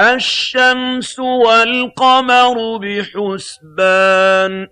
الشَّمْسُ وَالْقَمَرُ بِحُسْبَانٍ